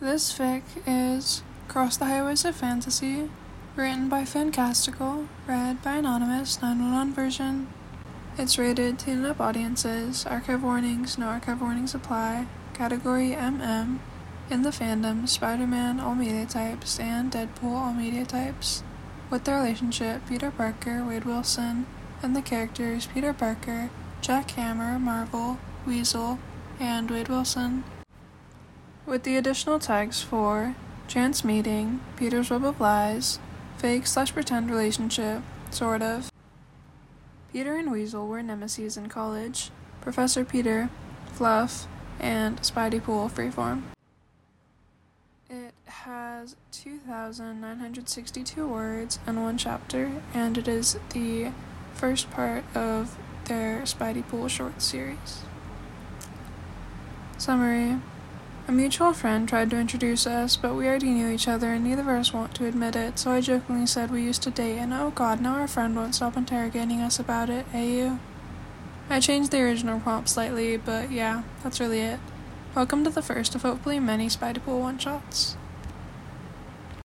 This fic is Cross the Highways of Fantasy, written by Fancastical, read by Anonymous 911 version. It's rated teen up audiences, archive warnings, no archive warnings apply, category MM, in the fandom, Spider Man, all media types, and Deadpool, all media types. With the relationship, Peter Parker, Wade Wilson, and the characters Peter Parker, Jack Hammer, Marvel, Weasel, and Wade Wilson. With the additional tags for chance meeting, Peter's web of lies, fake slash pretend relationship, sort of. Peter and Weasel were nemesis in college. Professor Peter, Fluff, and Spidey Pool Freeform. It has 2,962 words and one chapter, and it is the first part of their Spidey Pool short series. Summary A mutual friend tried to introduce us, but we already knew each other and neither of us want to admit it, so I jokingly said we used to date, and oh god, now our friend won't stop interrogating us about it, eh you? I changed the original prompt slightly, but yeah, that's really it. Welcome to the first of hopefully many Spidey Pool one shots.